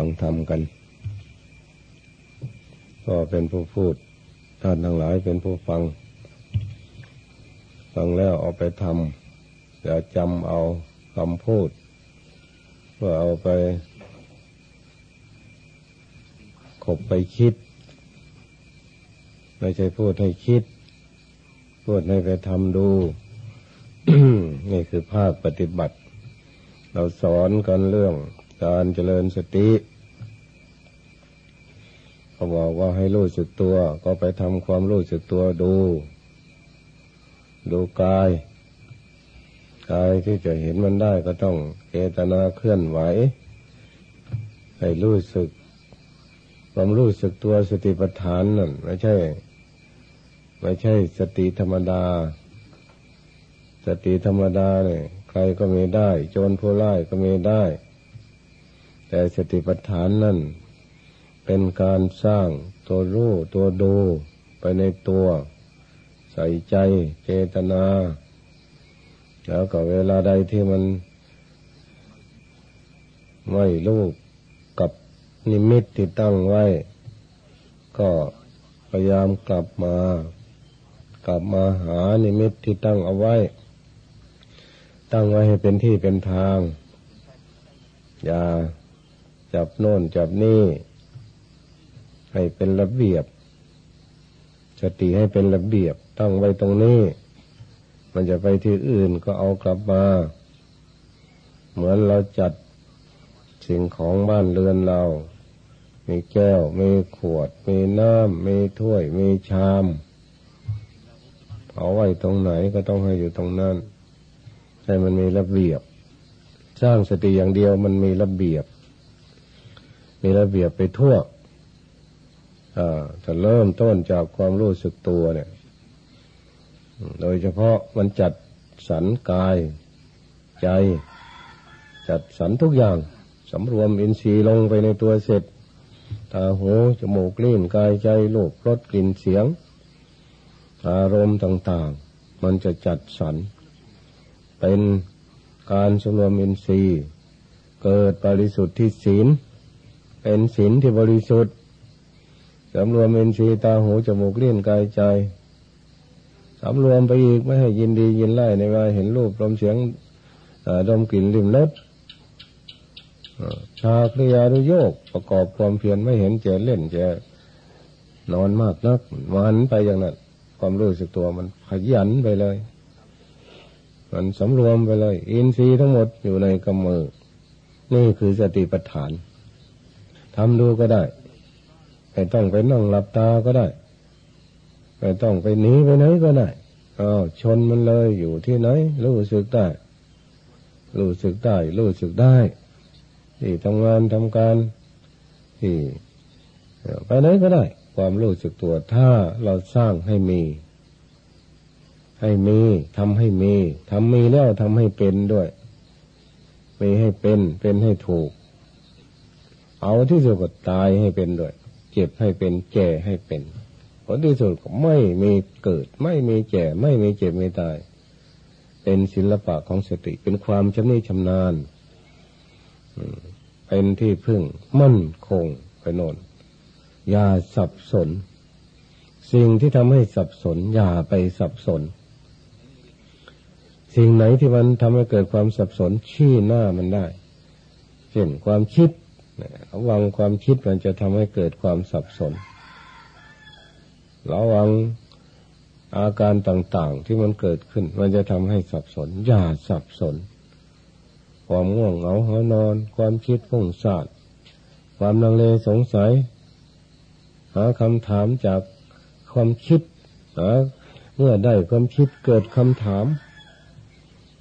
ฟังธรรมกัน ก็เป็นผู้พูด ท่านทั้งหลายเป็นผู้ฟัง ฟังแล้วเอาไปทำอย่าจำเอาคำพูด เพื่อเอาไปขบไปคิด ไม่ใช่พูดให้คิด พูดให้ไปทำดู นี่คือภาคปฏิบัติ เราสอนกันเรื่องการเจริญสติ เขาบอกว่าให้รู้สึกตัว ก็ไปทำความรู้สึกตัวดู ดูกาย กายที่จะเห็นมันได้ก็ต้องเจตนาเคลื่อนไหว ให้รู้สึก ความรู้สึกตัวสติปัฏฐานนั่นไม่ใช่ ไม่ใช่สติธรรมดา สติธรรมดาเนี่ยใครก็มีได้ โจรผู้ร้ายก็มีได้ แต่สติปัฏฐานนั่น เป็นการสร้างตัวรู้ตัวดูไปในตัว ใส่ใจเจตนา แล้วก็เวลาใดที่มัน ไม่รู้กับนิมิตที่ตั้งไว้ ก็พยายามกลับมา กลับมาหานิมิตที่ตั้งเอาไว้ ตั้งไว้ให้เป็นที่เป็นทาง อย่าจับโน่นจับนี่ ให้เป็นระเบียบ สติให้เป็นระเบียบตั้งไว้ตรงนี้ มันจะไปที่อื่นก็เอากลับมา เหมือนเราจัดสิ่งของบ้านเรือนเรา มีแก้ว มีขวด มีน้ำ มีถ้วย มีชามเอาไว้ตรงไหนก็ต้องให้อยู่ตรงนั้นให้มันมีระเบียบ สร้างสติอย่างเดียวมันมีระเบียบ มีระเบียบไปทั่ว จะเริ่มต้นจากความรู้สึกตัวเนี่ย โดยเฉพาะมันจัดสรรกาย ใจ จัดสรรทุกอย่างสำรวมอินทรีย์ลงไปในตัวเสร็จ ตาหูจมูกลิ้นกายใจลูกรสกลิ่นเสียง อารมณ์ต่างๆ มันจะจัดสรรเป็นการสำรวมอินทรีย์ เกิดบริสุทธิ์ที่ศีล เป็นศีลที่บริสุทธิ์ สำรวมเอ็นซีตาหูจมูกเลี้ยนกายใจสำรวมไปอีกไม่ให้ยินดียินไล่ในว่าเห็นรูปลมเสียงดมกลิ่นริมรสชาคริยานุโยกประกอบความเพียรไม่เห็นเจเล่นเจนอนมากนักมันไปอย่างนั้นความรู้สึกตัวมันขยันไปเลย มันสำรวมไปเลย อินทรีย์ทั้งหมดอยู่ในกำมือ นี่คือสติปัฏฐานทำดูก็ได้ ไม่ต้องไปนั่งหลับตาก็ได้ ไม่ต้องไปหนีไปไหนก็ได้อ้าวชนมันเลยอยู่ที่ไหน รู้สึกได้รู้สึกได้รู้สึกได้ที่ทำงานทำการที่ไปไหนก็ได้ ความรู้สึกตัวถ้าเราสร้างให้มี ให้มีทำให้มีทำมีแล้วทำให้เป็นด้วยมีให้เป็นเป็นให้ถูก เอาที่สุดก็ตายให้เป็นด้วย เจ็บให้เป็น แก่ให้เป็น ผลที่สุดก็ไม่มีเกิด ไม่มีแก่ ไม่มีเจ็บไม่ตาย เป็นศิลปะของสติเป็นความชำนิชำนาญเป็นที่พึ่งมั่นคงไปโน่นอย่าสับสน สิ่งที่ทำให้สับสน อย่าไปสับสน สิ่งไหนที่มันทำให้เกิดความสับสนชี้หน้ามันได้ เช่นความคิด ระวังความคิดมันจะทำให้เกิดความสับสน ระวังอาการต่าง ๆ ที่มันเกิดขึ้น มันจะทำให้สับสน อย่าสับสน ความง่วงเหงาหอนอน ความคิดฟุ้งซ่านความลังเลสงสัย หาคำถามจากความคิดหาเมื่อได้ความคิดเกิดคำถาม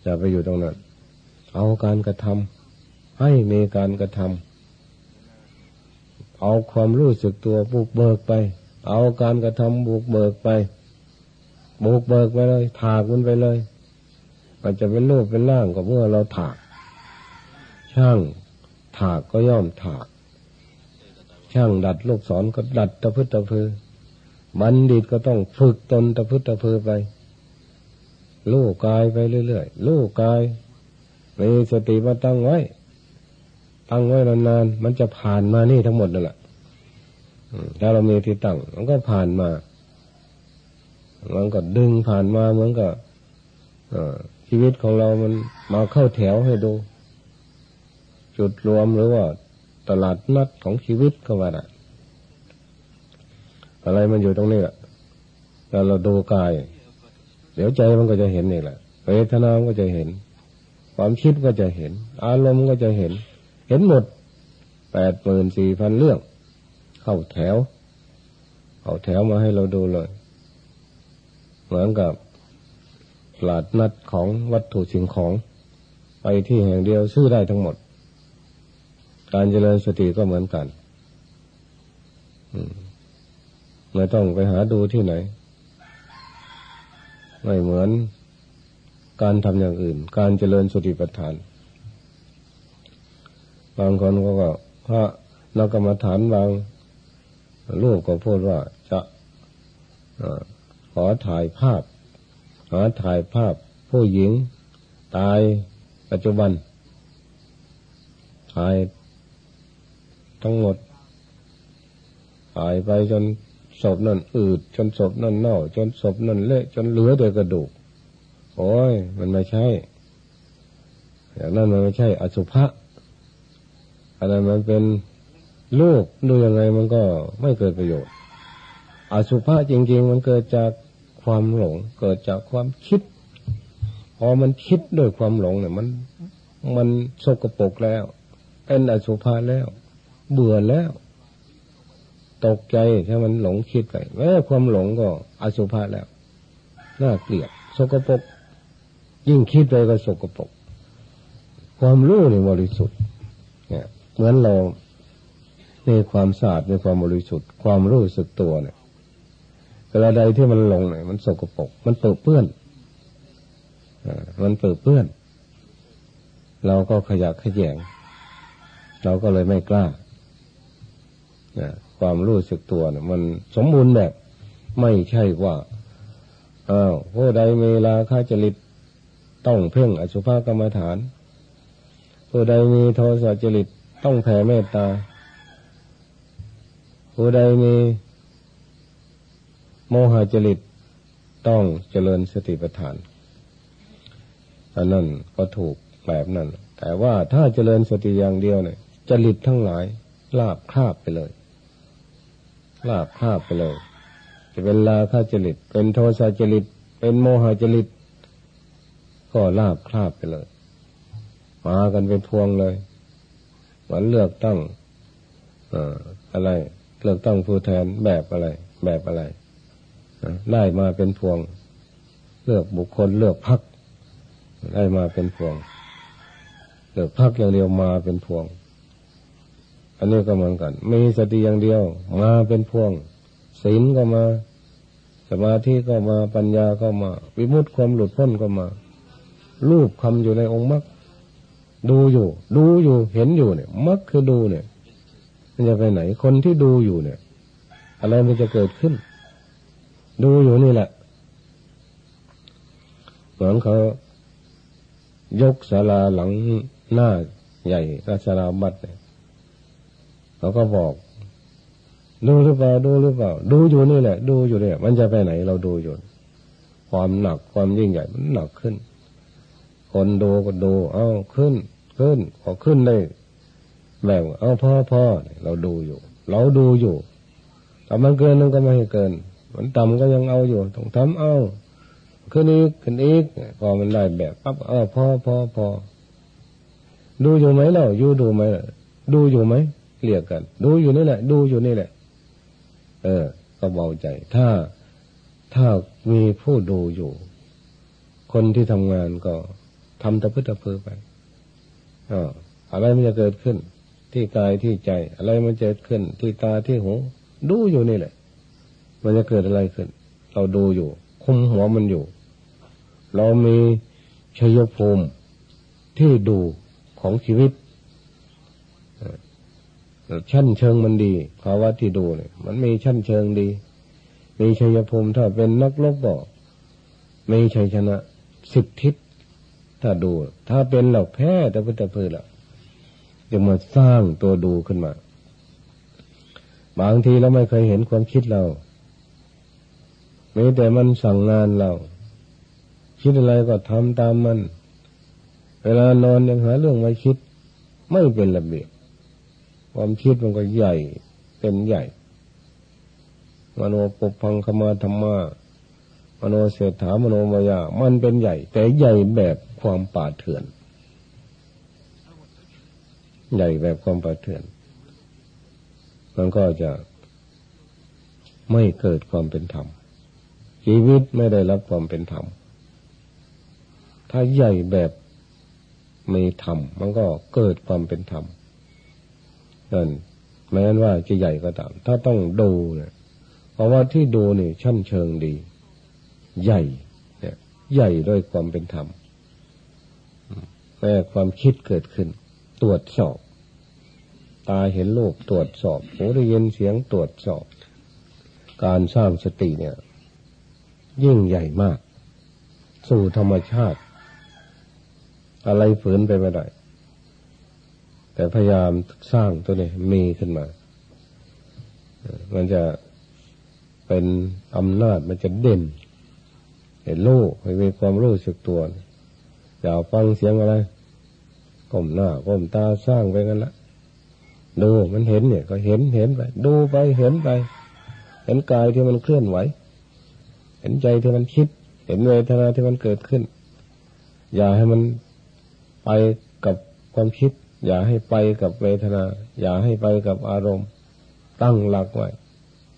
จะไปอยู่ตรงนั้น เอาการกระทำให้มีการกระทำ เอาความรู้สึกตัวบุกเบิกไป เอาการกระทำบุกเบิกไป บุกเบิกไปเลย ถากมันไปเลย มันจะเป็นรูปเป็นร่างก็เมื่อเราถาก ช่างถากก็ย่อมถาก ช่างดัดลูกศรก็ดัดตะพื้ตะพือบัณฑิตก็ต้องฝึกตนตะพื้ตะพือไปลูกกายไปเรื่อยๆลูกกายมีสติมาตั้งไว้ ตั้งไว้นานๆมันจะผ่านมานี่ทั้งหมดนั่นแหละถ้าเรามีที่ตั้ง มันก็ผ่านมา มันก็ดึงผ่านมาเหมือนกับชีวิตของเรามันมาเข้าแถวให้ดู จุดรวมหรือว่า ตลาดนัดของชีวิตก็ว่าได้อะไรมันอยู่ตรงนี้แหละแต่เราดูกาย เดี๋ยวใจมันก็จะเห็นนี่แหละเวทนาก็จะเห็น ความคิดก็จะเห็น อารมณ์ก็จะเห็น เห็นหมดแปดหมื่นสี่พันเรื่อง เข้าแถว เข้าแถวมาให้เราดูเลย เหมือนกับตลาดนัดของวัตถุสิ่งของ ไปที่แห่งเดียวซื้อได้ทั้งหมด การเจริญสติก็เหมือนกันไม่ต้องไปหาดูที่ไหน ไม่เหมือนการทำอย่างอื่น การเจริญสติปัฏฐาน บางคนก็ว่าพระนักกรรมฐานบางลูกก็พูดว่าจะขอถ่ายภาพหาถ่ายภาพผู้หญิงตายปัจจุบัน ถ่ายทั้งหมด ถ่ายไปจนศพนั่นอืด จนศพนั่นเน่า จนศพนั่นเละจนเหลือแต่กระดูก โอ้ย มันไม่ใช่ อย่างนั้นมันไม่ใช่ อสุภะ อันนั้นมันเป็นลูกดูยังไงมันก็ไม่เกิดประโยชน์ อสุภะจริง ๆ มันเกิดจากความหลง เกิดจากความคิด พอมันคิดด้วยความหลงเนี่ย มันมันสกปรกแล้ว เป็นอสุภะแล้ว เบื่อแล้ว ตกใจถ้ามันหลงคิดไปแม้ความหลงก็อสุภะแล้วน่าเกลียดสกปรกยิ่งคิดไปก็สกปรกความรู้ในบริสุทธิ์ เหมือนเราในความสะอาดในความบริสุทธิ์ความรู้สึกตัวเนี่ยเวลาใดที่มันหลงเนี่ยมันสกปรกมันเปื้อเปื้อนมันเปื้อเปื้อน เราก็ขยักขยง เราก็เลยไม่กล้าความรู้สึกตัวเนี่ยมันสมบูรณ์แบบ ไม่ใช่ว่าอ้าวผู้ใดมีลาค่าจริตต้องเพ่งอสุภกรรมฐานผู้ใดมีโทสะจริต ต้องแผ่เมตตา ผู้ใดมี โมหะจริตต้องเจริญสติปัฏฐานอันนั้นก็ถูกแบบนั้น แต่ว่าถ้าเจริญสติอย่างเดียวเนี่ยจริตทั้งหลายลาบคาบไปเลย ลาบคาบไปเลย จะเป็นลาคาจริต เป็นโทสะจริต เป็นโมหะจริต ก็ลาบคาบไปเลย มากันเป็นพวงเลย วันเลือกตั้งอะไร เลือกตั้งผู้แทนแบบอะไร แบบอะไรได้มาเป็นพวง เลือกบุคคลเลือกพักได้มาเป็นพวง เลือกพักอย่างเดียวมาเป็นพวง อันนี้ก็เหมือนกัน มีสติอย่างเดียว มาเป็นพวงศีลก็มา สมาธิก็มาปัญญาก็มา วิมุตติความหลุดพ้นก็มา รูปคำอยู่ในองค์มรรค ดูอยู่ ดูอยู่เห็นอยู่เนี่ยมรรคคือดูเนี่ย มันจะไปไหนคนที่ดูอยู่เนี่ย อะไรมันจะเกิดขึ้น ดูอยู่นี่แหละเหมือนเขายกศาลาหลังหน้าใหญ่ราชาาบัตรเนี่ยเขาก็บอก ดูหรือเปล่าดูหรือเปล่า ดูอยู่นี่แหละ ดูอยู่เนี่ย มันจะไปไหนเราดูอยู่ ความหนักความยิ่งใหญ่มันหนักขึ้น คนดูก็ดู เอ้าขึ้น ขึ้นพอขึ้นได้แบ่งเอาพ่อพ่อเราดูอยู่ เราดูอยู่แต่มันเกินมันก็ไม่ให้เกิน มันต่ำก็ยังเอาอยู่ต้องทำเอาขึ้นอีกขึ้นอีกพอมันได้แบบปั๊บเออพอพอพอดูอยู่ไหมเราอยู่ดูไหมดูอยู่ไหมเรียกกัน ดูอยู่นี่แหละ ดูอยู่นี่แหละ เออ ก็เบาใจ ถ้าถ้ามีผู้ดูอยู่ คนที่ทำงานก็ทำตะพื้ตะเพือไป อะไรมันจะเกิดขึ้น ที่กายที่ใจ อะไรมันจะเกิดขึ้น ที่ตาที่หู ดูอยู่นี่แหละ มันจะเกิดอะไรขึ้น เราดูอยู่ คุมหัวมันอยู่ เรามีชัยภูมิที่ดูของชีวิตชั้นเชิงมันดีภาวะที่ดูเนี่ย มันมีชั้นเชิงดี มีชัยภูมิถ้าเป็นนักลบก็มีชัยชนะสิบทิศ ถ้าดู ถ้าเป็นเหล่าแพ้แต่พุทธพืชละจะมาสร้างตัวดูขึ้นมา บางทีเราไม่เคยเห็นความคิดเรามีแต่มันสั่งงานเรา คิดอะไรก็ทำตามมัน เวลานอนยังหาเรื่องมาคิด ไม่เป็นระเบียบความคิดมันก็ใหญ่เป็นใหญ่มโนปุพังคมาธรรมามโนเสถามโนมายา มันเป็นใหญ่ แต่ใหญ่แบบ ความป่าเถื่อน ใหญ่แบบความป่าเถื่อน มันก็จะไม่เกิดความเป็นธรรม ชีวิตไม่ได้รับความเป็นธรรม ถ้าใหญ่แบบไม่ธรรม มันก็เกิดความเป็นธรรมนั่นแม้นว่าจะใหญ่ก็ตาม ถ้าต้องดูเนี่ยเพราะว่าที่ดูเนี่ยชั้นเชิงดี ใหญ่เนี่ยใหญ่ด้วยความเป็นธรรม ความคิดเกิดขึ้น ตรวจสอบ ตาเห็นโลกตรวจสอบหูได้ยินเสียงตรวจสอบ การสร้างสติเนี่ย ยิ่งใหญ่มาก สู่ธรรมชาติ อะไรฝืนไปไม่ได้ แต่พยายามสร้างตัวนี้มีขึ้นมา มันจะเป็นอำนาจมันจะเด่น เห็นรู้ให้มีความรู้สึกตัวอย่าฟังเสียงอะไร ก้มหน้าก้มตาสร้างไปกันละดูมันเห็นเนี่ย ก็เห็นเห็นไป ดูไปเห็นไป เห็นกายที่มันเคลื่อนไหว เห็นใจที่มันคิด เห็นเวทนาที่มันเกิดขึ้น อย่าให้มันไปกับความคิด อย่าให้ไปกับเวทนา อย่าให้ไปกับอารมณ์ ตั้งหลักไว้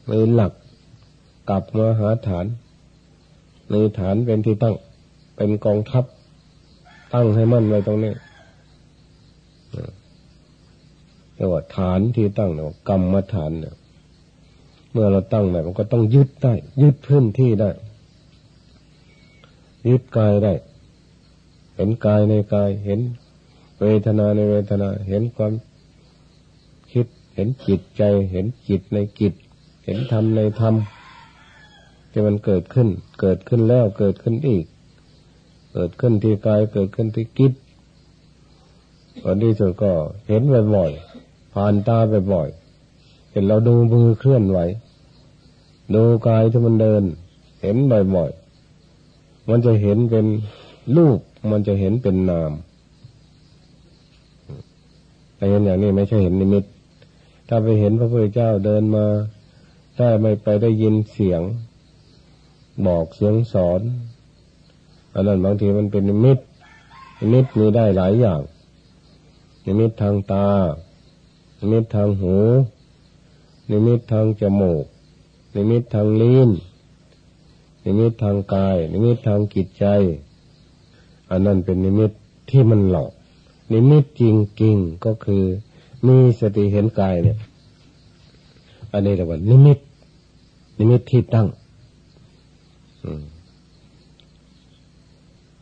มีหลักกลับมาหาฐานมีฐานเป็นที่ตั้ง เป็นกองทัพ ตั้งให้มั่นไว้ตรงนี้ เรียกว่าฐานที่ตั้งเนี่ยกรรมฐานเนี่ยเมื่อเราตั้งได้มันก็ต้องยึดได้ ยึดพื้นที่ได้ ยึดกายได้ เห็นกายในกายเห็นเวทนาในเวทนา เห็นความคิด เห็นจิตใจ เห็นจิตในจิต เห็นธรรมในธรรมที่มันเกิดขึ้น เกิดขึ้นแล้วเกิดขึ้นอีก เกิดขึ้นที่กายเกิดขึ้นที่จิตวันที่สุดก็เห็นบ่อยๆ ผ่านตาบ่อย เห็นเราดูมือเคลื่อนไหว ดูกายที่มันเดิน เห็นบ่อยๆ มันจะเห็นเป็นรูป มันจะเห็นเป็นนามแต่เห็นอย่างนี้ไม่ใช่เห็นนิมิต ถ้าไปเห็นพระพุทธเจ้าเดินมา ถ้าไม่ไปได้ยินเสียง บอกเสียงสอน อันนั้นบางทีมันเป็นนิมิตนิมิตมีได้หลายอย่างนิมิตทางตา นิมิตทางหู นิมิตทางจมูก นิมิตทางลิ้น นิมิตทางกาย นิมิตทางจิตใจ อันนั้นเป็นนิมิตที่มันหลอก นิมิตจริงๆก็คือ มีสติเห็นกายเนี่ย อันนี้เรียกว่านิมิต นิมิตที่ตั้ง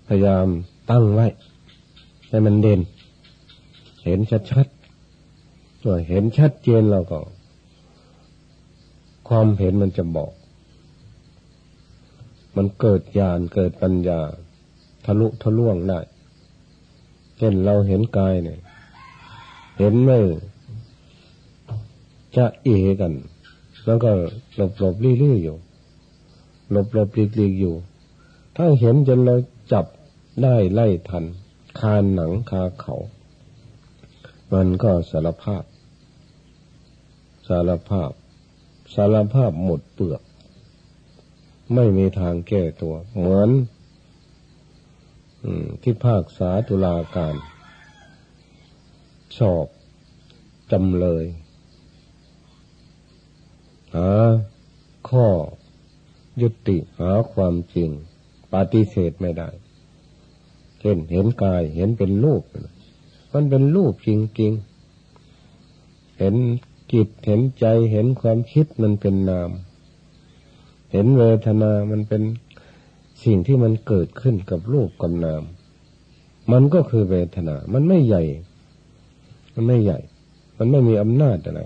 พยายามตั้งไว้ให้มันเด่น เห็นชัด เห็นชัดเจนเราก็ ความเห็นมันจะบอก มันเกิดญาณเกิดปัญญา ทะลุทะลวงได้เช่นเราเห็นกายเนี่ย เห็นไม่จะเอกัน แล้วก็หลบหลบลี่ลี่อยู่ หลบหลบลีกลีกอยู่ ถ้าเห็นจนเราจับได้ไล่ทัน คานหนังคาเขา มันก็สารภาพ สารภาพ สารภาพหมดเปลือก ไม่มีทางแก้ตัว เหมือนที่ภาคษาตุลาการ สอบจำเลยหาข้อยุติหาความจริง ปฏิเสธไม่ได้เช่นเห็นกายเห็นเป็นรูป มันเป็นรูปจริงๆ เห็น จิตเห็นใจเห็นความคิดมันเป็นนาม เห็นเวทนา มันเป็นสิ่งที่มันเกิดขึ้นกับรูปกับนาม มันก็คือเวทนา มันไม่ใหญ่ มันไม่ใหญ่ มันไม่มีอำนาจอะไร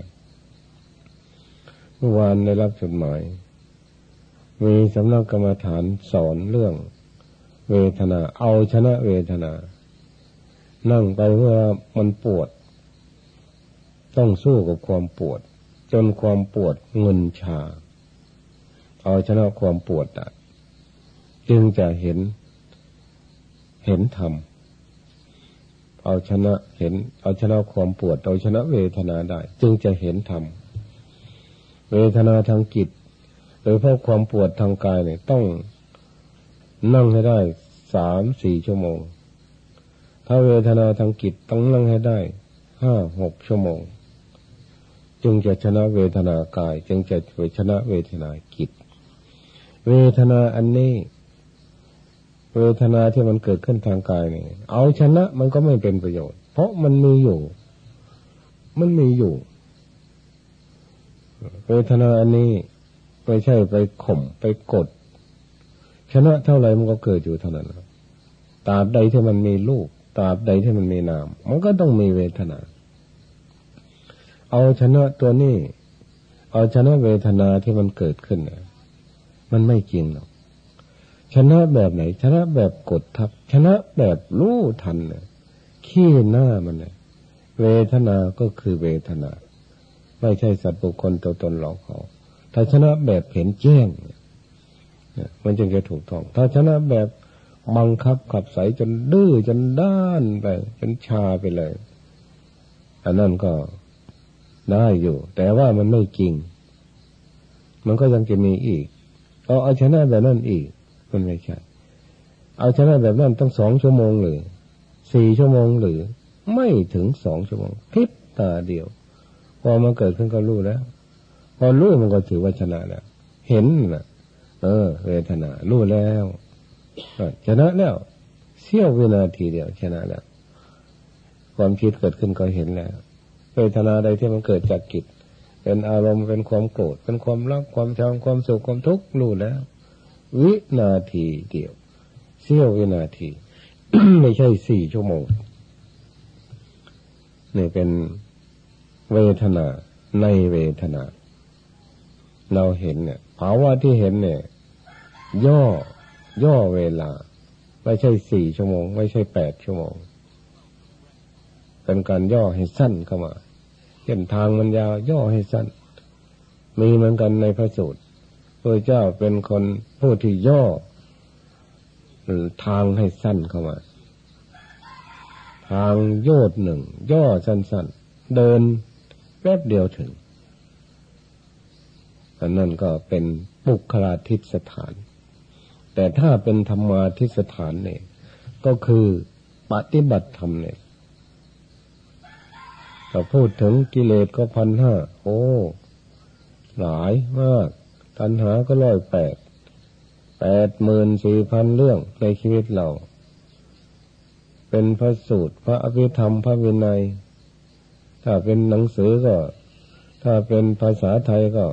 เมื่อวานได้รับจดหมาย มีสำนักกรรมฐานสอนเรื่อง เวทนา เอาชนะเวทนา นั่งไปเมื่อมันปวด ต้องสู้กับความปวด จนความปวดเงินชา เอาชนะความปวดได้จึงจะเห็น เห็นธรรมเอาชนะเห็น เอาชนะความปวด เอาชนะเวทนาได้ จึงจะเห็นธรรมเวทนาทางจิตโดยเพราะความปวดทางกายเนี่ยต้องนั่งให้ได้สามสี่ชั่วโมง ถ้าเวทนาทางจิตต้องนั่งให้ได้ห้าหกชั่วโมง จึงจะชนะเวทนากาย จึงจะชนะเวทนาจิต เวทนาอันนี้ เวทนาที่มันเกิดขึ้นทางกายนี่เอาชนะมันก็ไม่เป็นประโยชน์ เพราะมันมีอยู่ มันมีอยู่ เวทนาอันนี้ไม่ใช่ไปข่มไปกด ชนะเท่าไหร่มันก็เกิดอยู่เท่านั้นตราบใดที่มันมีลูกตราบใดที่มันมีนาม มันก็ต้องมีเวทนา เอาชนะตัวนี้ เอาชนะเวทนาที่มันเกิดขึ้นเนี่ยมันไม่จริงหรอก ชนะแบบไหน ชนะแบบกดทับ ชนะแบบรู้ทันเนี่ยขี้หน้ามันเนี่ยเวทนาก็คือเวทนา ไม่ใช่สัตว์บุคคลตัวตนหลอกเขา ถ้าชนะแบบเห็นแจ้งมันจึงจะถูกต้อง ถ้าชนะแบบบังคับขับใสจนดื้อจนด้านไป จนชาไปเลย อันนั้นก็ ได้อยู่ แต่ว่ามันไม่จริง มันก็ยังจะมีอีกเอาเอาชนะแบบนั้นอีก มันไม่ใช่ เอาชนะแบบนั้นต้องสองชั่วโมงหรือสี่ชั่วโมงหรือ ไม่ถึงสองชั่วโมงพิบตาเดียว พอมันเกิดขึ้นก็รู้แล้ว พอรู้มันก็ถือว่าชนะแล้วเห็นนะเออ เวทนารู้แล้วชนะแล้วเสี้ยววินาทีเดียวชนะแล้วความคิดเกิดขึ้นก็เห็นแล้ว วทนาใดที่มันเกิดจากจิตเป็นอารมณ์เป็นความโกรธเป็นความรักความชังความสุขความทุกข์รู้แล้ว วินาทีเดียวเสี้ยววินาที ไม่ใช่สี่ชั่วโมงนี่เป็นเวทนาในเวทนา เราเห็นเนี่ยภาวะที่เห็นเนี่ย ย่อย่อเวลา ไม่ใช่สี่ชั่วโมง ไม่ใช่แปดชั่วโมง เป็นการย่อให้สั้นเข้ามา เส้นทางมันยาวย่อให้สั้น มีเหมือนกันในพระสูตรพระเจ้าเป็นคนผู้ที่ย่อทางให้สั้นเข้ามา ทางโยดหนึ่ง ย่อสั้นๆ เดินแป๊บเดียวถึงอันนั้นก็เป็นปุคลาทิสถาน แต่ถ้าเป็นธรรมาทิสถานเนี่ย ก็คือปฏิบัติธรรมเนี่ย ถ้าพูดถึงกิเลสก็พันห้า โอ้ หลายมาก ตัณหาก็ร้อยแปด แปดหมื่นสี่พันเรื่องในชีวิตเรา เป็นพระสูตร พระอภิธรรม พระวินัย ถ้าเป็นหนังสือก็ ถ้าเป็นภาษาไทยก็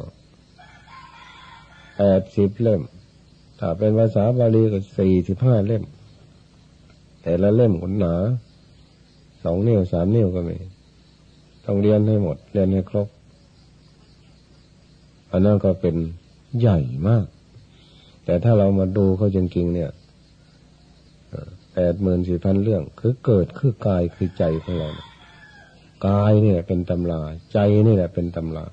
แปดสิบเล่ม ถ้าเป็นภาษาบาลีก็สี่สิบห้าเล่ม แต่ละเล่มขนหนา สองนิ้วสามนิ้วก็มี ต้องเรียนให้หมด เรียนให้ครบ อันนั้นก็เป็นใหญ่มาก แต่ถ้าเรามาดูเขาจริงๆเนี่ยแปดหมื่นสี่พันเรื่อง คือเกิดคือกายคือใจของเรากายนี่แหละเป็นตำราใจนี่แหละเป็นตำรา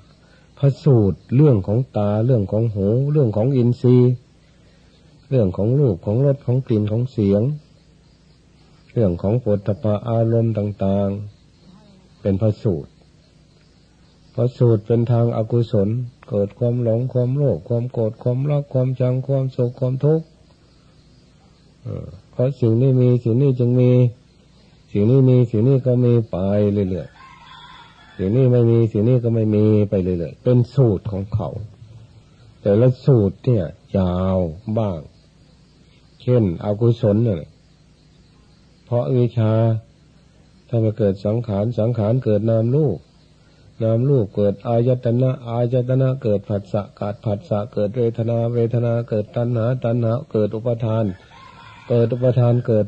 พระสูตรเรื่องของตาเรื่องของหูเรื่องของอินทรีย์เรื่องของรูปของรสของกลิ่นของเสียง เรื่องของปุถะอารมณ์ต่าง ๆ เป็นพระสูตรพระสูตรเป็นทางอากุศล เกิดความหลงความโลภความโกรธความรักความจังความสุขความทุกข์เพราะสิ่งนี้มีสิ่งนี้จึงมี สิ่งนี้มีสิ่งนี้ก็มีไปเรื่อยๆสิ่งนี้ไม่มีสิ่งนี้ก็ไม่มีไปเรื่อยๆเป็นสูตรของเขา แต่ละสูตรเนี่ย ยาวบ้าง เช่นอกุศลเนี่ยเพราะวิชา ถ้ามาเกิดสังขารสังขารเกิดนามลูกนามลูกเกิดอายตนะอายตนะเกิดผัสสะกาดผัสสะเกิดเวทนา เวทนาเกิดตัณหา ตัณหาเกิดอุปทาน เกิดอุปทานเกิด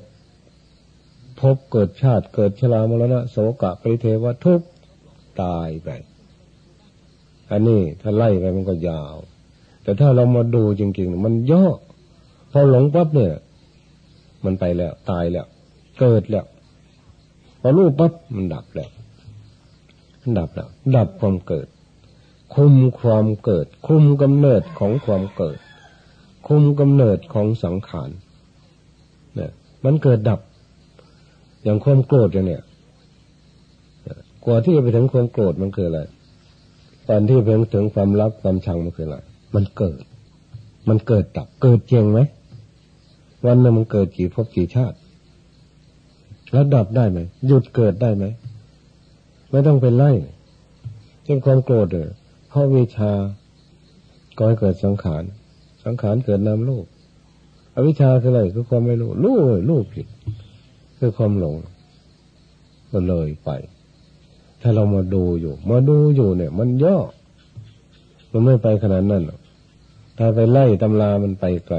พบเกิดชาติเกิดชรามรณะโสกะปริเทวทุกตายไป อันนี้ถ้าไล่ไปมันก็ยาว แต่ถ้าเรามาดูจริงๆ มันย่อพอหลงปั๊บเนี่ย มันไปแล้ว ตายแล้ว เกิดแล้ว อรู้ปั๊บมันดับแล้วดับแล้ว ดับความเกิด คุมความเกิด คุมกำเนิดของความเกิด คุมกำเนิดของสังขารเนี่ยมันเกิดดับ อย่างความโกรธอย่างเนี้ยกว่าที่จะไปถึงความโกรธมันคืออะไรตอนที่ไปถึงความรักความชังมันคืออะไรมันเกิด มันเกิดดับ เกิดจริงไหมวันนึงมันเกิดกี่ภพกี่ชาติ แล้วดับได้ไหมหยุดเกิดได้ไหมไม่ต้องเป็นไล่เช่นความโกรธเออเพราะวิชาก็ให้เกิดสังขาร สังขารเกิดนามลูกอวิชชาคืออะไรคือความไม่รู้รู้เลยรู้ผิด คือความหลงก็เลยไป ถ้าเรามาดูอยู่ มาดูอยู่เนี่ย มันย่อ มันไม่ไปขนาดนั้นถ้าไปไล่ตำรามันไปไกล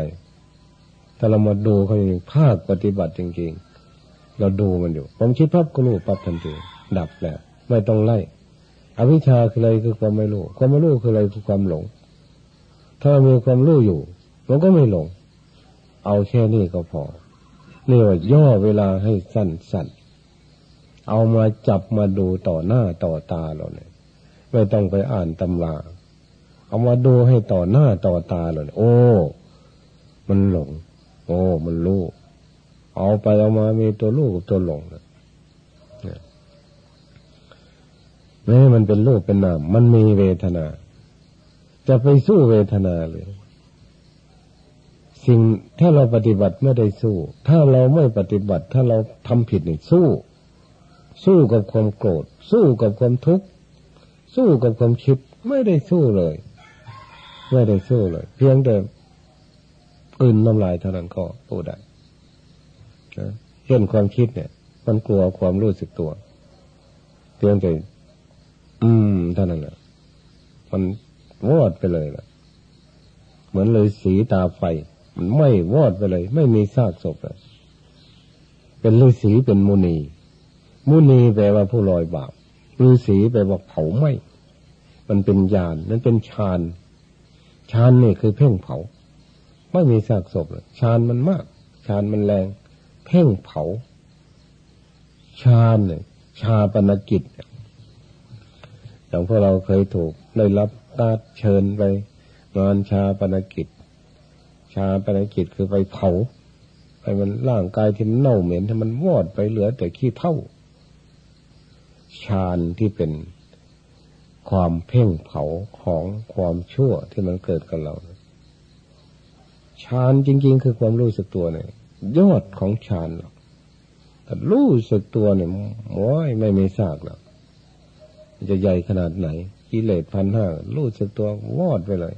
ถ้าเรามาดูเขาจริงภาคปฏิบัติจริงๆ เราดูมันอยู่ผมคิดพับก็รู้ปั๊บทันทีดับแล้วไม่ต้องไล่ อวิชชาคืออะไรคือความไม่รู้ ความไม่รู้คืออะไรคือความหลง ถ้ามีความรู้อยู่มันก็ไม่หลง เอาแค่นี้ก็พอนี่ว่าย่อเวลาให้สั้นๆเอามาจับมาดูต่อหน้าต่อตาเราเนี่ยไม่ต้องไปอ่านตำราเอามาดูให้ต่อหน้าต่อตาเราโอ้ มันหลง โอ้ มันรู้ เอาไปเอามามีตัวรู้กับตัวหลงเนี่ยม้มันเป็นรูปเป็นนาม มันมีเวทนา จะไปสู้เวทนาเลย สิ่งถ้าเราปฏิบัติไม่ได้สู้ ถ้าเราไม่ปฏิบัติ ถ้าเราทำผิดนี่สู้ สู้กับความโกรธ สู้กับความทุกข์ สู้กับความคิด ไม่ได้สู้เลย ไม่ได้สู้เลย เพียงแต่อื่นน้ำลายเท่านั้นก็ตู้ได้ เช่นความคิดเนี่ย มันกลัวความรู้สึกตัวเพียงแต่อืมเท่านั้นแหละมันวอดไปเลยล่ะ เหมือนเลยสีตาไฟ มันไม่วอดไปเลย ไม่มีซากศพเลยเป็นฤาษีเป็นมุนี มุนีแปลว่าผู้ลอยบาปฤาษีแปลว่าเผาไหมมันเป็นญาณนั่นเป็นฌานฌานนี่คือเพ่งเผา ไม่มีซากศพเลยฌานมันมากฌานมันแรง เพ่งเผาฌาเนี่ยชาปนกิจอย่างพวกเราเคยถูกได้รับตาเชิญไปงานชาปนกิจ ชาปนกิจคือไปเผาให้มันร่างกายที่มันเน่าเหม็นให้มันวอดไปเหลือแต่ขี้เท่า ชาญที่เป็นความเพ่งเผาของความชั่วที่มันเกิดกับเราฌานจริง ๆ คือความรู้สึกตัวเนี่ย ยอดของฌานหรอกแต่รู้สึกตัวเนี่ยโอ้ยไม่มีซากหรอกจะใหญ่ขนาดไหนกิเลสพันห้ารู้สึกตัววอดไปเลย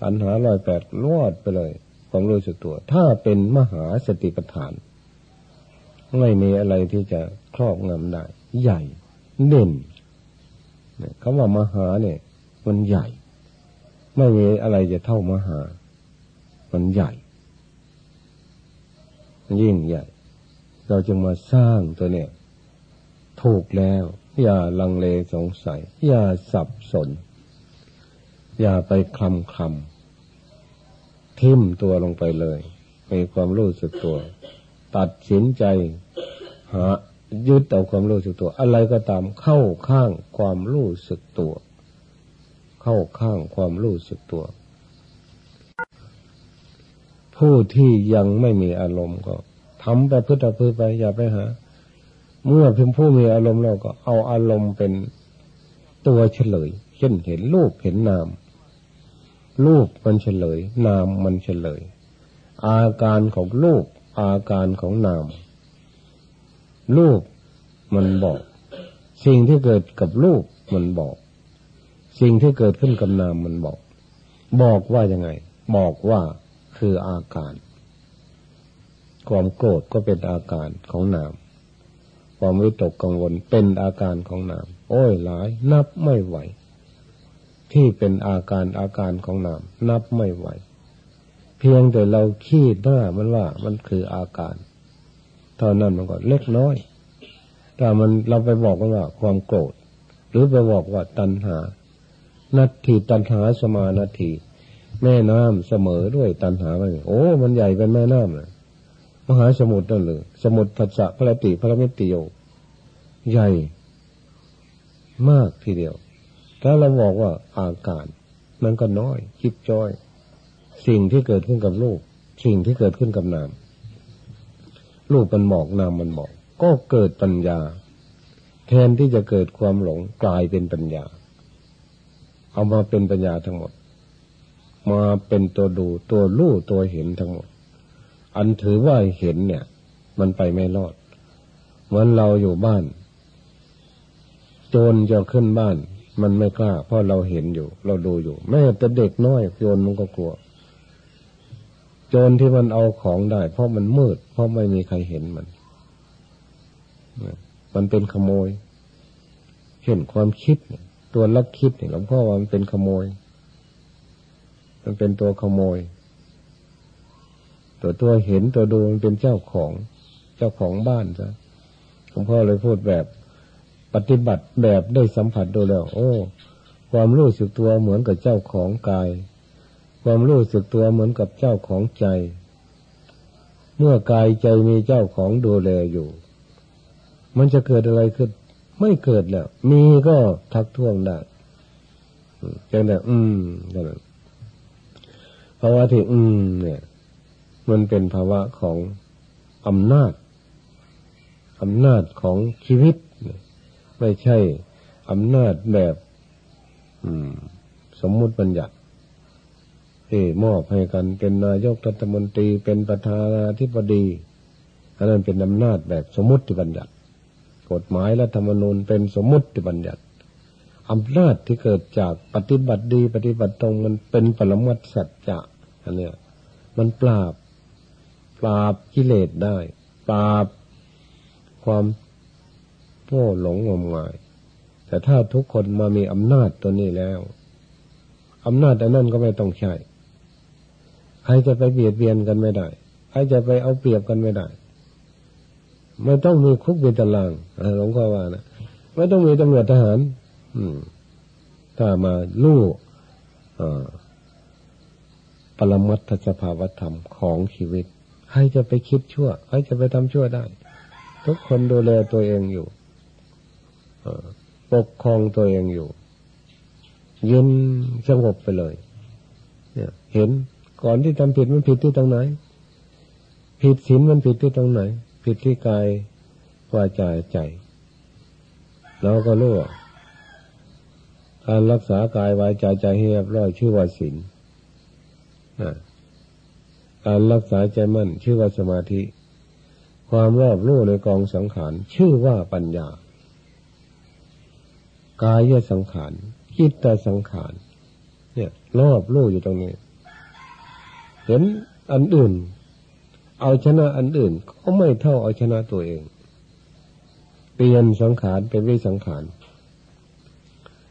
ตัณหาลอยแปดวอดไปเลย ความรู้สึกตัว ถ้าเป็นมหาสติปัฏฐาน ไม่มีอะไรที่จะครอบงำได้ ใหญ่เด่นคำว่ามหาเนี่ย มันใหญ่ ไม่มีอะไรจะเท่ามหา มันใหญ่ ยิ่งใหญ่ เราจึงมาสร้างตัวเนี่ย ถูกแล้ว อย่าลังเลสงสัย อย่าสับสน อย่าไปคลำคลำทิ่มตัวลงไปเลย มีความรู้สึกตัว ตัดสินใจ หายึดเอาความรู้สึกตัว อะไรก็ตามเข้าข้างความรู้สึกตัว เข้าข้างความรู้สึกตัว ผู้ที่ยังไม่มีอารมณ์ก็ทำไปพืชพืชไป อย่าไปหา เมื่อเพียงผู้มีอารมณ์เราก็เอาอารมณ์เป็นตัวเฉลย เช่นเห็นรูปเห็นนาม รูปมันเฉลย นามมันเฉลย อาการของรูป อาการของนาม รูปมันบอก สิ่งที่เกิดกับรูปมันบอก สิ่งที่เกิดขึ้นกับนามมันบอก บอกว่ายังไง บอกว่า คืออาการ ความโกรธก็เป็นอาการของนาม ความวิตกกังวลเป็นอาการของนาม โอ้ยหลาย นับไม่ไหว ที่เป็นอาการอาการของนาม นับไม่ไหว เพียงแต่เราคิดหน้ามันว่ามันคืออาการ เท่านั้นมันก็เล็กน้อยถ้ามันเราไปบอกว่าความโกรธ หรือไปบอกว่าตัณหา นัตถีตัณหาสมานาที แม่น้ำเสมอด้วยตัณหาไปโอ้มันใหญ่เป็นแม่น้ำเลยมหาสมุทรนั่นเลยสมุทรทัศะพระติพระมิติโยใหญ่มากทีเดียว ถ้าเราบอกว่าอาการมันก็น้อยจิบจ้อย สิ่งที่เกิดขึ้นกับลูกสิ่งที่เกิดขึ้นกับนามลูกมันบอกนามมันบอกก็เกิดปัญญา แทนที่จะเกิดความหลงกลายเป็นปัญญา เอามาเป็นปัญญาทั้งหมด มาเป็นตัวดูตัวรู้ตัวเห็นทั้งหมด อันถือว่าเห็นเนี่ย มันไปไม่รอด เหมือนเราอยู่บ้าน โจรจะขึ้นบ้าน มันไม่กล้า เพราะเราเห็นอยู่ เราดูอยู่ แม้แต่เด็กน้อยโจรมันก็กลัว โจรที่มันเอาของได้ เพราะมันมืด เพราะไม่มีใครเห็นมัน มันเป็นขโมย เห็นความคิด ตัวลักคิดเนี่ยหลวงพ่อว่ามันเป็นขโมย มันเป็นตัวขโมย ตัวตัวเห็นตัวดูมันเป็นเจ้าของเจ้าของบ้านจ้ะหลวงพ่อเลยพูดแบบปฏิบัติแบบได้สัมผัสดูแล้ว โอ้ ความรู้สึกตัวเหมือนกับเจ้าของกาย ความรู้สึกตัวเหมือนกับเจ้าของใจ เมื่อกายใจมีเจ้าของดูแลอยู่ มันจะเกิดอะไรขึ้น ไม่เกิดแล้ว มีก็ทักท้วงได้จังแต่อืมนั่น ภาวะที่อืม เนี่ย มันเป็นภาวะของอำนาจอำนาจของชีวิต ไม่ใช่อำนาจแบบสมมุติบัญญัติที่มอบให้กันเป็นนายกรัฐมนตรีเป็นประธานาธิบดีอันนั้นเป็นอำนาจแบบสมมติบัญญัติ กฎหมายและธรรมนูญเป็นสมมติบัญญัติ อำนาจที่เกิดจากปฏิบัติดี ปฏิบัติตรงมันเป็นปรมัตสัจจะอันเนี้ยมันปราบ ปราบกิเลสได้ ปราบความโง่หลงงมงาย แต่ถ้าทุกคนมามีอำนาจตัวนี้แล้วอำนาจอันนั้นก็ไม่ต้องใช้ใครจะไปเบียดเบียนกันไม่ได้ใครจะไปเอาเปรียบกันไม่ได้ ไม่ต้องมีคุกมีตารางหลวงพ่อว่านะไม่ต้องมีตำรวจทหาร ถ้ามาลู่ปรมัตถสภาวธรรมของชีวิต ใครจะไปคิดชั่ว ใครจะไปทำชั่วได้ ทุกคนดูแลตัวเองอยู่ปกครองตัวเองอยู่เย็นสงบไปเลย เนี่ย เห็นก่อนที่ทำผิดมันผิดที่ตรงไหน ผิดศีลมันผิดที่ตรงไหน ผิดที่กายวาจาใจ เราก็รู้ การรักษากายวาจใจให้เรียบร้อยชื่อว่าศีลการรักษาใจมั่นชื่อว่าสมาธิ ความรอบรู้ในกองสังขารชื่อว่าปัญญา กายสังขารจิตตสังขารเนี่ยรอบรู้อยู่ตรงนี้ เห็นอันอื่น เอาชนะอันอื่นก็ไม่เท่าเอาชนะตัวเอง เปลี่ยนสังขารเป็นวิสังขาร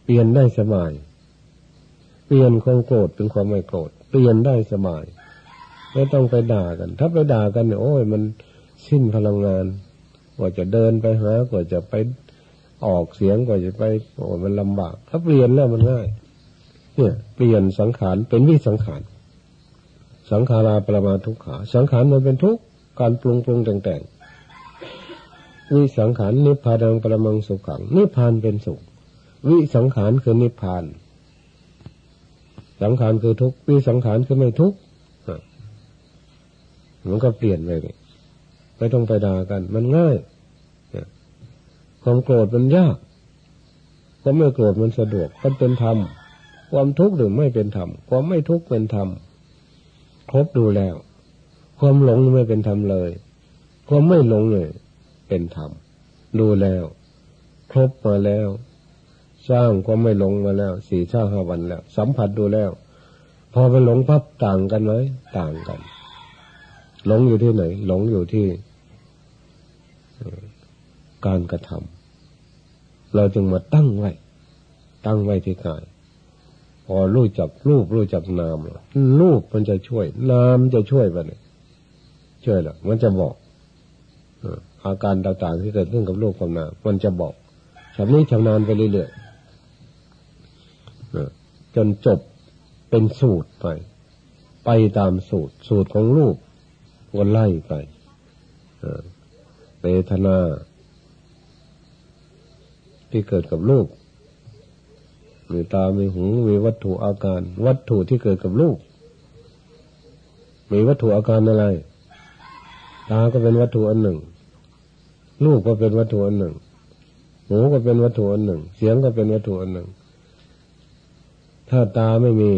เปลี่ยนได้สบาย เปลี่ยนความโกรธเป็นความไม่โกรธ เปลี่ยนได้สบาย ไม่ต้องไปด่ากัน ถ้าไปด่ากันเนี่ยโอ้ยมันสิ้นพลังงานกว่าจะเดินไปหากว่าจะไปออกเสียงกว่าจะไปโอ้มันลำบาก ถ้าเปลี่ยนแล้วมันง่าย เนี่ย เปลี่ยนสังขารเป็นวิสังขาร สังขาราปรมาทุกขา สังขารมันเป็นทุกการปรุงปรุงแต่งแต่งวิสังขารนิพพานังปรมังสุขังนิพพานเป็นสุข วิสังขารคือนิพพาน สังขารคือทุกวิสังขารคือไม่ทุกมันก็เปลี่ยนไปเลยไม่ต้องไปด่ากัน มันง่ายความโกรธมันยากความไม่โกรธมันสะดวกมันเป็นธรรมความทุกข์หรือไม่เป็นธรรมความไม่ทุกข์เป็นธรรมครบดูแล้ว ความหลงไม่เป็นธรรมเลย ความไม่หลงเลย เป็นธรรมดูแล้ว ครบมาแล้ว สร้างความไม่หลงมาแล้วสี่ชาห้าวันแล้ว สัมผัสดูแล้ว พอไปหลงพับต่างกันไหมต่างกัน หลงอยู่ที่ไหน หลงอยู่ที่การกระทำเราจึงมาตั้งไว้ ตั้งไว้ที่กาย พอรู้จักรูปรู้จักนามรูปมันจะช่วย นามจะช่วยไปเนี่ยช่วยหรอมันจะบอกอาการต่างๆที่เกิดขึ้นกับรูปกับนามมันจะบอกชำนี้ชำนาญไปเรื่อยๆ จนจบเป็นสูตรไป ไปตามสูตร สูตรของรูปก็ไล่ไปเวทนา ที่เกิดกับรูปมีตา มีหู มีวัตถุอาการ วัตถุที่เกิดกับลูกมีวัตถุอาการอะไร ตา ก็เป็นวัตถุอันหนึ่งลูกก็เป็นวัตถุอันหนึ่ง หูก็เป็นวัตถุอันหนึ่ง เสียงก็เป็นวัตถุอันหนึ่ง ถ้าตาไม่มี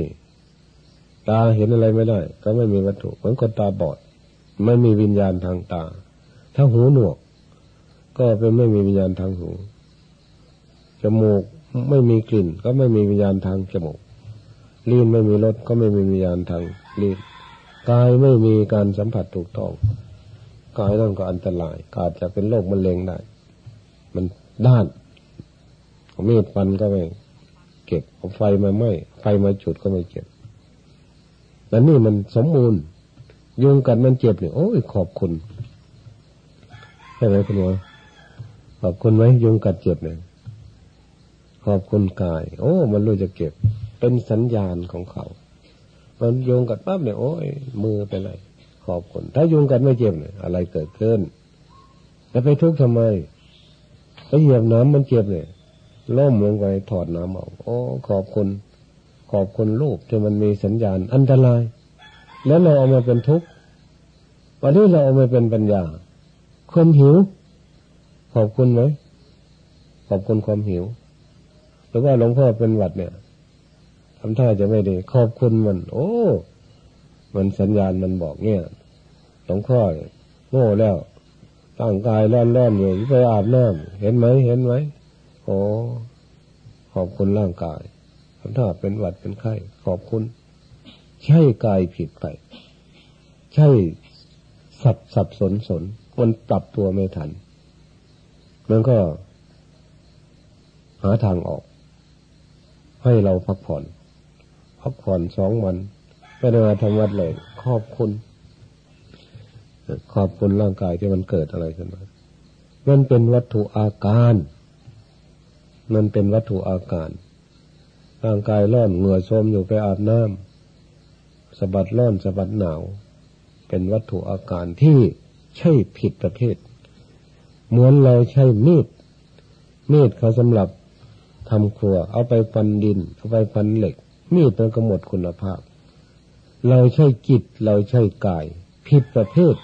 ตาเห็นอะไรไม่ได้ ก็ไม่มีวัตถุเหมือนคนตาบอด ไม่มีวิญญาณทางตา ถ้าหูหนวก ก็เป็นไม่มีวิญญาณทางหู จมูกไม่มีกลิ่น ก็ไม่มีวิญญาณทางจมูกลิ้นไม่มีรสก็ไม่มีวิญญาณทางลิ้นกายไม่มีการสัมผัสถูกต้องกายนั่นก็อันตรายอาจจะเป็นโรคมะเร็งได้ มันด้านมีดฟันก็ไม่ เก็บเอาไฟมาไหม้ไฟมาจุดก็ไม่เก็บแต่นี่มันสมมูลยุงกัดมันเจ็บเนี่ยโอ้ยขอบคุณใช่ไหมคุณหมอขอบคุณไหมยุงกัดเจ็บเนี่ยขอบคุณกาย โอ้ มันรู้จะเก็บ เป็นสัญญาณของเขา มันโยงกัดปั๊บเนี่ยโอ้ยมือไปเลยขอบคุณ ถ้าโยงกัดไม่เจ็บเนี่ยอะไรเกิดขึ้นแล้วไปทุกข์ทำไมไปเหยียบน้ำมันเจ็บเนี่ย ล่มลงไปถอดน้ำออกโอ้ขอบคุณ ขอบคุณลูกที่มันมีสัญญาณอันตราย แล้วเราเอามาเป็นทุกข์วันนี้เราเอามาเป็นปัญญาความหิว ขอบคุณไหมขอบคุณความหิวหรือว่าหลวงพ่อเป็นหวัดเนี่ยทำท่าจะไม่ดี ขอบคุณมัน โอ้ มันสัญญาณมันบอกเนี่ยหลวงพ่อโง่แล้วร่างกายร้อนร้อนอยู่ไปอาบน้ำเห็นไหมเห็นไหม โอ้ขอบคุณร่างกายทำท่าเป็นหวัดเป็นไข้ ขอบคุณ ใช่กายผิดไป ใช่สับสับสนสน มันปรับตัวไม่ทัน มันก็ หาทางออก ให้เราพักผ่อน พักผ่อนสองวันไม่ได้มาทำวัดเลย ขอบคุณ ขอบคุณร่างกายที่มันเกิดอะไรขึ้นมา มันเป็นวัตถุอาการ มันเป็นวัตถุอาการร่างกายร้อนเหงื่อโซมอยู่ไปอาบน้ำสะบัดร้อนสะบัดหนาว เป็นวัตถุอาการที่ใช่ผิดประเภท เหมือนเราใช้มีดมีดเขาสำหรับทำครัว เอาไปฟันดิน เอาไปฟันเหล็ก มีดมันก็หมดคุณภาพ เราใช้จิตเราใช้กาย ผิดประเภท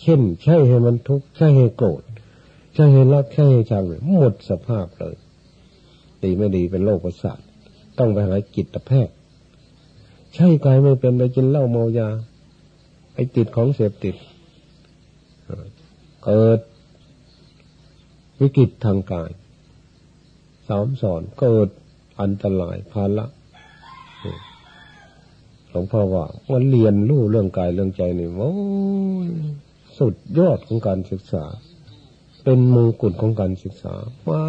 เช่น ใช่ให้มันทุกข์ใช่ให้โกรธ ใช่ให้รักใช่ให้ชังหมดสภาพเลยดีไม่ดีเป็นโรคประสาทต้องไปหาจิตแพทย์ใช่กายไม่เป็นไปกินเหล้าเมายาไอติดของเสพติดเกิดวิกฤตทางกายสามสอนเกิดอันตรายภาระหลวงพ่อว่าวันเรียนรู้เรื่องกายเรื่องใจนี่โอ้สุดยอดของการศึกษา เป็นมงกุฎของการศึกษามา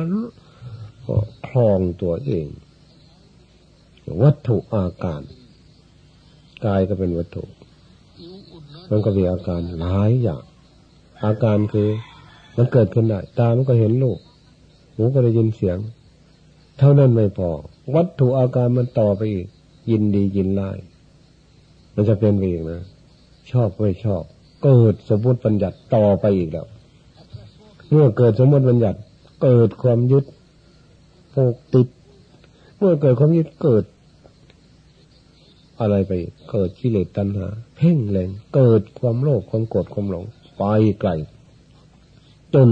คลองตัวเอง วัตถุอาการกายก็เป็นวัตถุ มันก็มีอาการหลายอย่าง อาการคือมันเกิดขึ้นได้ ตามันก็เห็นลูกหูก็ได้ยินเสียง เท่านั้นไม่พอ วัตถุอาการมันต่อไปอีก ยินดียินไล่มันจะเป็นไปอีกนะ ชอบไม่ชอบ เกิดสมมติปัญญัติต่อไปอีกแล้ว เมื่อเกิดสมมติปัญญัติ เกิดความยึดผูกติด เมื่อเกิดความยึดเกิด อะไรไปเกิดกิเลสตัณหา เพ่งแรงเกิดความโลภความโกรธความหลงไปไกลจน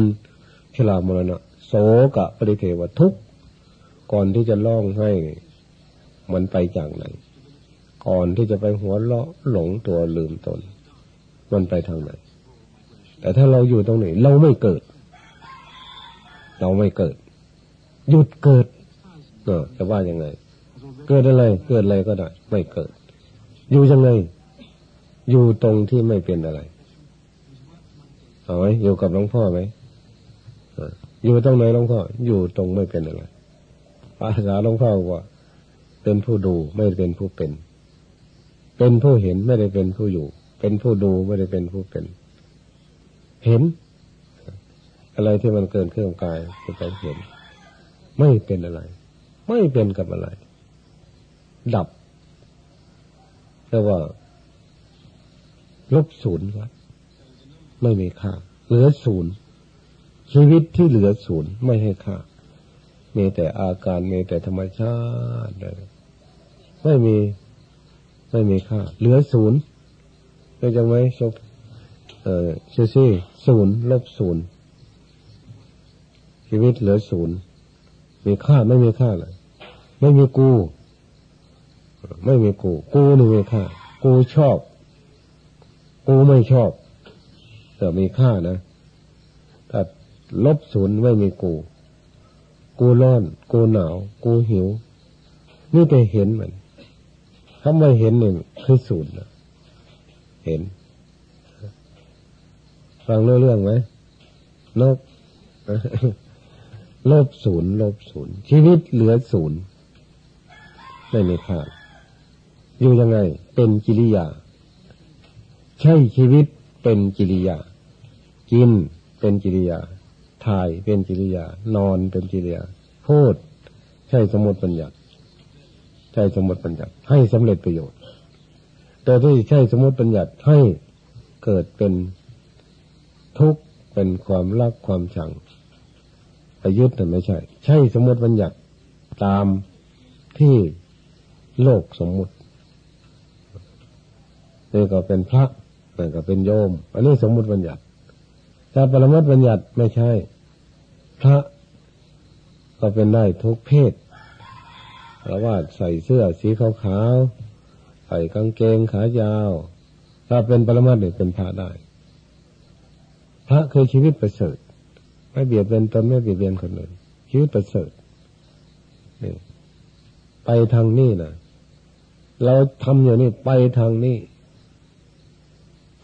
ชรามรณะโสกะปริเทวทุกก่อนที่จะร้องให้มันไปจากไหน ก่อนที่จะไปหัวเลาะหลงตัวลืมตน มันไปทางไหน แต่ถ้าเราอยู่ตรงนี้เราไม่เกิด เราไม่เกิด หยุดเกิดเออจะว่ายังไง เกิดอะไร เกิดอะไรก็ได้ ไม่เกิด อยู่ยังไง อยู่ตรงที่ไม่เป็นอะไรเอาไหมอยู่กับหลวงพ่อไหมอยู่ตรงไหนหลวงพ่ออยู่ตรงไม่เป็นอะไรภาษาหลวงพ่อว่า เป็นผู้ดูไม่เป็นผู้เป็น เป็นผู้เห็นไม่ได้เป็นผู้อยู่ เป็นผู้ดูไม่ได้เป็นผู้เป็น เห็น อะไรที่มันเกินเครื่องกายจะไปเห็น ไม่เป็นอะไร ไม่เป็นกับอะไร ดับเรียกว่า ลบศูนย์ครับไม่มีค่า เหลือศูนย์ชีวิตที่เหลือศูนย์ไม่ให้ค่า มีแต่อาการมีแต่ธรรมชาติไม่มี ไม่มีค่า เหลือศูนย์ก็จะไหมชบเออชื่อซี่ศูนย์ลบศูนย์ ชีวิตเหลือศูนย์มีค่าไม่มีค่าเลยไม่มีกู ไม่มีกู กูนี่มีค่า กูชอบ กูไม่ชอบ แต่มีค่านะแต่ลบศูนย์ไม่มีกู กูร้อน กูหนาว กูหิว นี่แต่เห็นมันถ้าไม่เห็นหนึ่งคือศูนย์นะเห็น ฟังเรื่องไหมลบ ลบศูนย์ลบศูนย์ชีวิตเหลือศูนย์ไม่มีค่าอยู่ยังไง เป็นกิริยา ใช่ชีวิตเป็นกิริยา กินเป็นกิริยา ถ่ายเป็นกิริยา นอนเป็นกิริยาพูดใช่สมมติปัญญาใช่สมมติปัญญาให้สำเร็จประโยชน์ แต่ที่ใช่สมมติปัญญาให้เกิดเป็นทุกข์เป็นความรักความชัง ประยุทธ์แต่ไม่ใช่ ใช่สมมติบัญญัติตามที่โลกสมมุตินี่ก็เป็นพระนี่ก็เป็นโยม อันนี้สมมุติบัญญัติถ้าปรมัตบัญญัติไม่ใช่ พระก็เป็นได้ทุกเพศพระว่าใส่เสื้อสีขาวๆใส่กางเกงขายาว ถ้าเป็นปรมัตเนี่ยเป็นพระได้ พระคือชีวิตประเสริฐ ไม่เบียดเบียนตนไม่เบียดเบียนคนอื่นชีวิตประเสริฐนี่ไปทางนี้นะเราทำอย่างนี้ไปทางนี้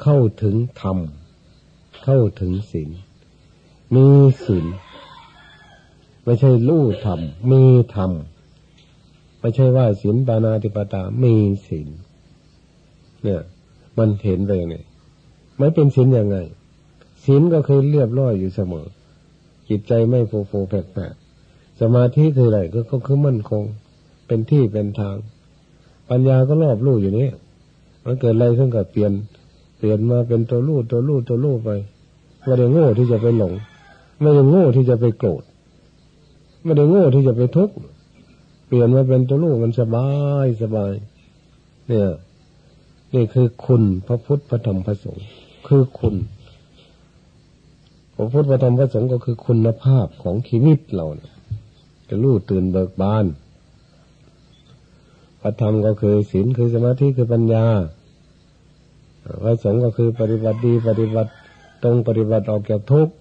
เข้าถึงธรรมเข้าถึงศีลมีศีลไม่ใช่ลู่ธรรมมีธรรมไม่ใช่ว่าศีลปานาติปตามีศีลเนี่ย มันเห็นไปอย่างนี้ไม่เป็นศีลยังไงศีลก็คือเรียบร้อยอยู่เสมอ จิตใจไม่โฟโฟแผลกสมาธิคืออะไรก็คือมั่นคง เป็นที่เป็นทาง ปัญญาก็รอบรู้อยู่นี่มันเกิดอะไรขึ้นกับเปลี่ยน เปลี่ยนมาเป็นตัวรู้ตัวรู้ตัวรู้ไปไม่ได้โง่ที่จะไปหลง ไม่ได้โง่ที่จะไปโกรธไม่ได้โง่ที่จะไปทุกข์เปลี่ยนมาเป็นตัวรู้มันสบายสบาย เนี่ย นี่คือคุณพระพุทธพระธรรมพระสงฆ์คือคุณ พระพุทธธรรมพระสงฆ์ก็คือคุณภาพของชีวิตเราเนี่ยจะรู้ตื่นเบิกบานระธรรมก็คือศีลคือสมาธิคือปัญญาพระสงฆ์ก็คือปฏิบัติดีปฏิบัติตรงปฏิบัติออกจากทุกข์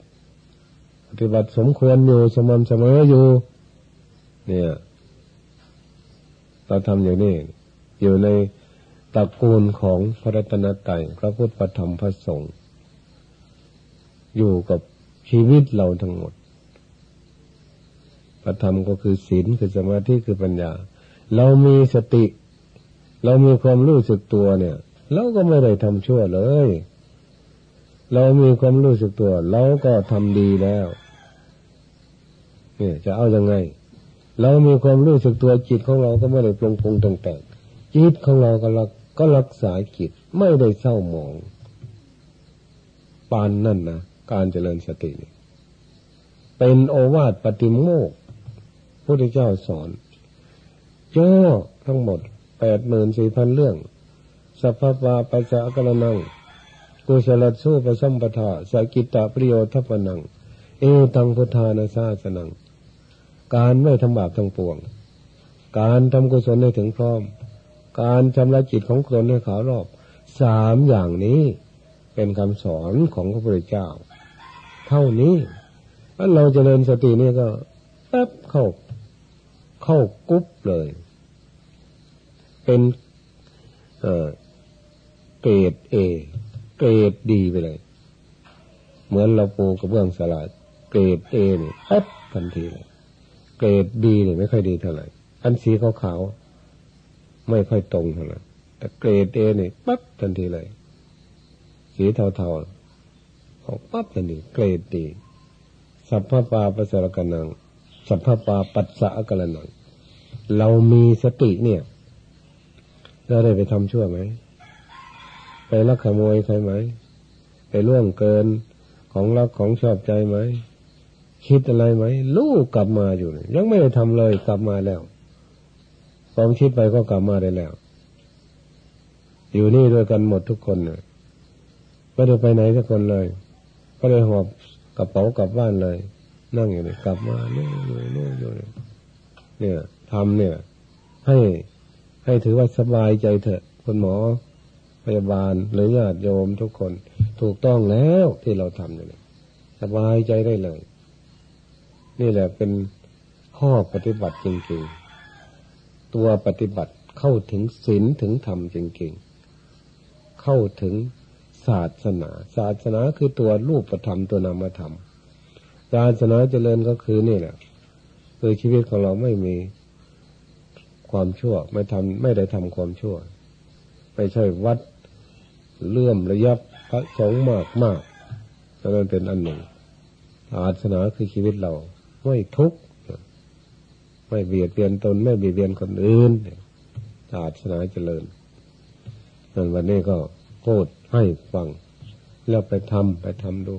ปฏิบัติสมควรอยู่สม่ำเสมออยู่ เนี่ยเราทำอย่างนี้อยู่ในตระกูลของพระรัตนตรัยพระพุทธธรรมพระสงฆ์ อยู่กับชีวิตเราทั้งหมดพระธรรมก็คือศีลคือสมาธิคือปัญญา เรามีสติ เรามีความรู้สึกตัวเนี่ย เราก็ไม่ได้ทำชั่วเลย เรามีความรู้สึกตัว เราก็ทำดีแล้วเนี่ยจะเอาอยัางไง เรามีความรู้สึกตัวจิตของเราก็ไม่ได้ปรุงปรุงแต่งจิตของเราก็รักก็รักษาจิตไม่ได้เศร้าหมอง ปานนั่นนะ การเจริญสติเป็นโอวาทปฏิโมกพระเจ้าสอนย่อทั้งหมดแปดหมื่นสี่พันเรื่อง สัพพะปัสสะกรนังกุศลสู้ปะสัมปทาสกิตตปริโยทัปนัง เอตังพุทธานาซาสนัง การไม่ทำบาปทั้งปวง การทำกุศลให้ถึงพร้อม การชำระจิตของตนให้ขาวรอบ สามอย่างนี้เป็นคำสอนของพระพุทธเจ้า เท่านี้ถ้าเราจเจริญสตินี่ก็แป๊บเข้า เข้ากุ๊บเลย เป็นเเกรดเอเกรดดีไปเลย เหมือนเราปูกระเบื้องสลายเกรดเอเนี่ยปั๊บทันทีเลยเกรดดีเนี่ยไม่ค่อยดีเท่าไหร่อันสีขาวๆไม่ค่อยตรงเท่าไหร่แต่เกรดเอเนี่ยปั๊บทันทีเลย สีเทาๆ ของปั๊บทันทีเกรดดีสัพพปาปัสสะกนัง สัพพปาปัสสะกนัง เรามีสติเนี่ยเราได้ไปทำชั่วไหม ไปลักขโมยใครไหม ไปล่วงเกินของรักของชอบใจไหม คิดอะไรไหมลูกกลับมาอยู่ยังไม่ได้ทำเลยกลับมาแล้วความคิดไปก็กลับมาได้แล้ว อยู่นี่ด้วยกันหมดทุกคนเน่ยไม่ได้ไปไหนสักคนเลย ก็เลยหอบกระเป๋ากลับบ้านเลย นั่งอยู่นี่กลับมาเนี่ยเนี่ยเนี่ยเนี่ยทำเนี่ย ให้ให้ถือว่าสบายใจเถอะคุณหมอพยาบาลหรือญาติโยมทุกคน ถูกต้องแล้วที่เราทำอยู่เลยสบายใจได้เลย นี่แหละเป็นข้อปฏิบัติจริงๆ ตัวปฏิบัติเข้าถึงศีลถึงธรรมจริงๆ เข้าถึง ศาสนา ศาสนาคือตัวรูปธรรมตัวนามธรรม ศาสนาเจริญก็คือนี่แหละคือชีวิตของเราไม่มีความชั่ว ไม่ทำไม่ได้ทำความชั่ว ไม่ใช่วัดเลื่อมระยับพระสงฆ์มากมากนั่นเป็นอันหนึ่งศาสนาคือชีวิตเรา ไม่ทุกข์ไม่เบียดเบียนตน ไม่เบียดเบียนคนอื่นศาสนาเจริญนั่นวันนี้ก็พูด ให้ฟัง แล้วไปทำไปทำดู